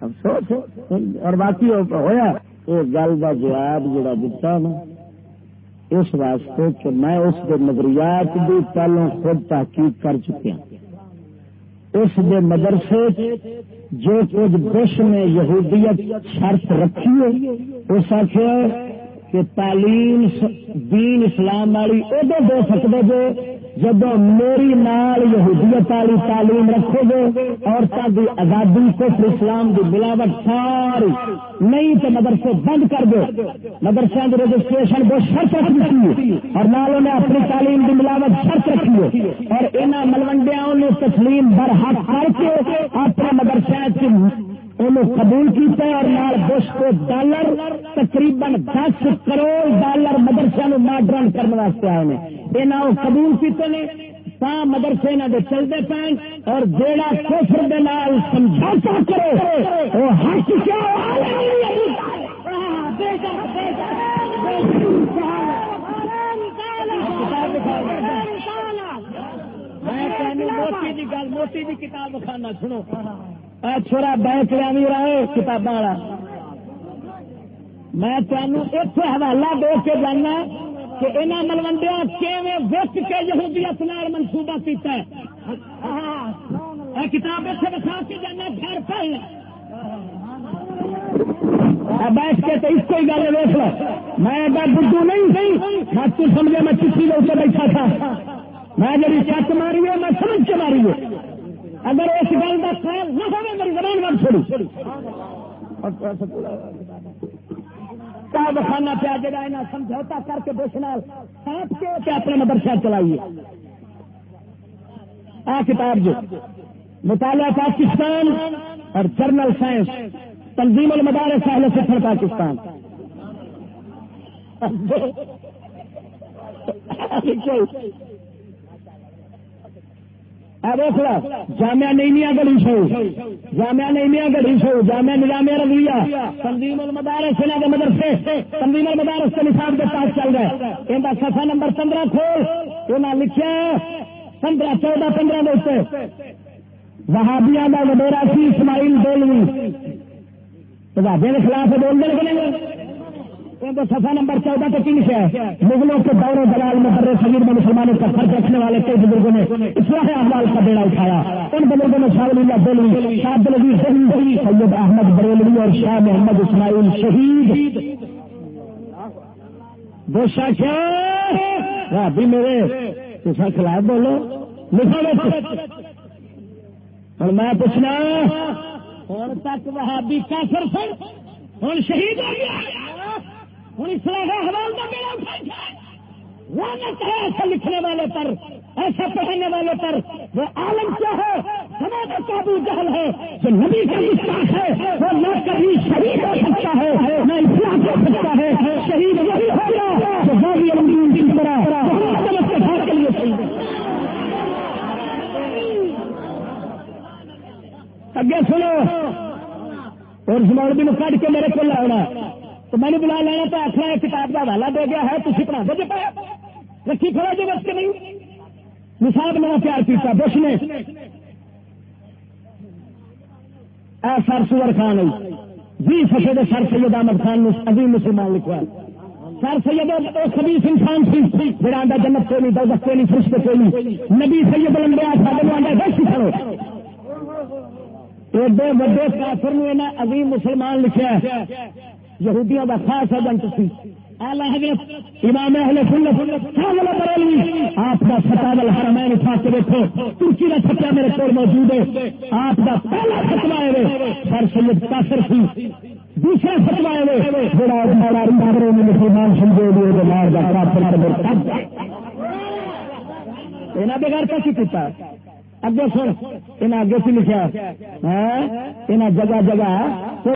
افسوس اور باقی ہوا وہ گل کا جواب جڑا دتا نا، اس واسطے کہ میں اس کے نظریات بھی پہلو خود تحقیق کر چکیا ہاں۔ اس دے مدرسے جو کچھ بش نے یہودیت شرط رکھی ہے، اس آخر کہ تعلیم دین اسلام والی ادو دے سکتے جو جب میری نال یہودیت والی تعلیم رکھو گے عورتوں کی آزادی کفر اسلام کی ملاوٹ ساری نہیں تو مدرسے بند کر دو۔ مدرسے کی رجسٹریشن بہت شرط رکھی اور نال انہیں اپنی تعلیم کی ملاوٹ شرط رکھی اور انہوں ملوڈیا تسلیم برحق کر کے اپنے مدرسے انہوں قبول کیتا ہے اور نال بش کو ڈالر، تقریباً دس کروڑ ڈالر مدرسے ماڈرن کرنے واسطے آئے ہیں یہاں قبول کیتے ہیں تا مدرسے نہ دے چلتے پے اور جیڑا کفر دے نال سمجھوتا کرو وہ حق کیا موٹی کی کتاب کھانا سنو۔ چھوڑا بینک لیا رہے کتاباں والا۔ میں تمہیں اتنے حوالہ دے کے جانا۔ کہ انہوں ملوڈیا وچ کے یہودیت نال منصوبہ کیتا ہے؟ کتاب اتنے بسا کے جانا گھر پہ بیٹھ کے تو اس کو ہی گل ویس لو میں بدھو نہیں سی، میں تو سمجھا میں چٹھی لے کے بیٹھا تھا۔ میں جی چک ماری ہے، میں سمجھ کے ماری ہے۔ اگر اس گل کا خیال نہ ہو میری زبان بند چھوڑی بخانا پیا جگہ یہاں سمجھوتا کر کے بوشنال سانپ کے اپنے مدرسہ چلائیے آ کتاب جو مطالعہ پاکستان اور جرنل سائنس تنظیم المدار سہل سفر پاکستان جامعہ نئیمیا گلی سو۔ جامعہ نئیمیا گلی سو، جامعہ نظام رویہ تنظیم المدارس کے مدرسے، تنظیم المدارس کے نصاب کے پاس چل رہا ہے ان کا سفا نمبر پندرہ کھول۔ انہیں لکھا پندرہ، چودہ، پندرہ دوست وہابیا کا وڈیرا سی اسماعیل بولوی وہابے کے خلاف بول دیں سفا نمبر چودہ تو تین سے مغلوں کے دور دلال میں بڑے شریر میں مسلمانوں کا فرق رکھنے والے کئی بزرگوں نے اصلاح احمد کا بیڑا اٹھایا۔ ان بزرگوں میں شاہ اللہ بولوی، شاہ دلوی شہید سید احمد بریلوی اور شاہ محمد اسماعیل شہید۔ دو شاہ بھی میرے کسا خلاف بولو۔ لکھو اور میں پوچھنا ہوں تک وہاں بھی کافر سن؟ ہوں شہید ہو گیا؟ ہوں اسلام حوال کا میرا لانت ہے۔ ایسا لکھنے والے پر، ایسا پڑھنے والے پر۔ وہ عالم کیا ہے؟ ہمارا قابو جہل ہے، جو نبی کا وشواس ہے۔ وہ نہ کبھی شہید ہو سکتا ہے، نہ اسلام ہو سکتا ہے۔ شہید وہی ہوگا جو بابی علم کی طرح کے گھر کے لیے شہید اگے سنو۔ اور زمان بھی کٹ کے میرے کو لاؤنا۔ تو میں نے بلا لینا تو آخر کتاب کا حوالہ دے گیا ہے تھی پڑھا دے پایا۔ رکھی کھڑا جی بس کے نہیں۔ نصاب میں پیار کیا بش نے۔ اے سر سور خان جی فصے کے سر سید احمد خان نے ابھی مسلمان لکھا سر سید خبیس انسان سی پھر آدھا جنت کو نہیں، دولت کو نہیں فرشت کو نہیں۔ نبی سید لمبے سارے آدھا دس کرو ایڈے وڈے کافر نے عظیم مسلمان لکھا یہودیوں کا خاص ایجنٹ سی۔ امام اہل سنت آپ کا فتح حرمین اٹھا کے دیکھو۔ ترکی کا فتح میرے کو موجود ہے۔ آپ کا پہلا فتوا ہے سر سید کافر سی۔ دوسرا فتوا ہے بڑا بڑا ریڈاروں نے مسلمان سمجھے ہوئے مار کا کافر یہاں بغیر کیسی پیتا اگے سن انہیں اگے سے لکھا انہیں جگہ جگہ۔